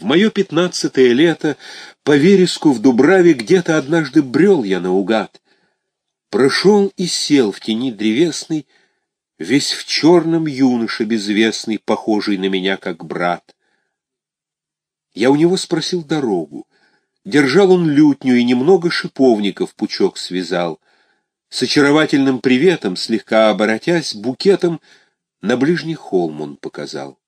В мое пятнадцатое лето по вереску в Дубраве где-то однажды брел я наугад. Прошел и сел в тени древесной, весь в черном юноше безвестный, похожий на меня как брат. Я у него спросил дорогу. Держал он лютню и немного шиповников пучок связал. С очаровательным приветом, слегка оборотясь, букетом на ближний холм он показал.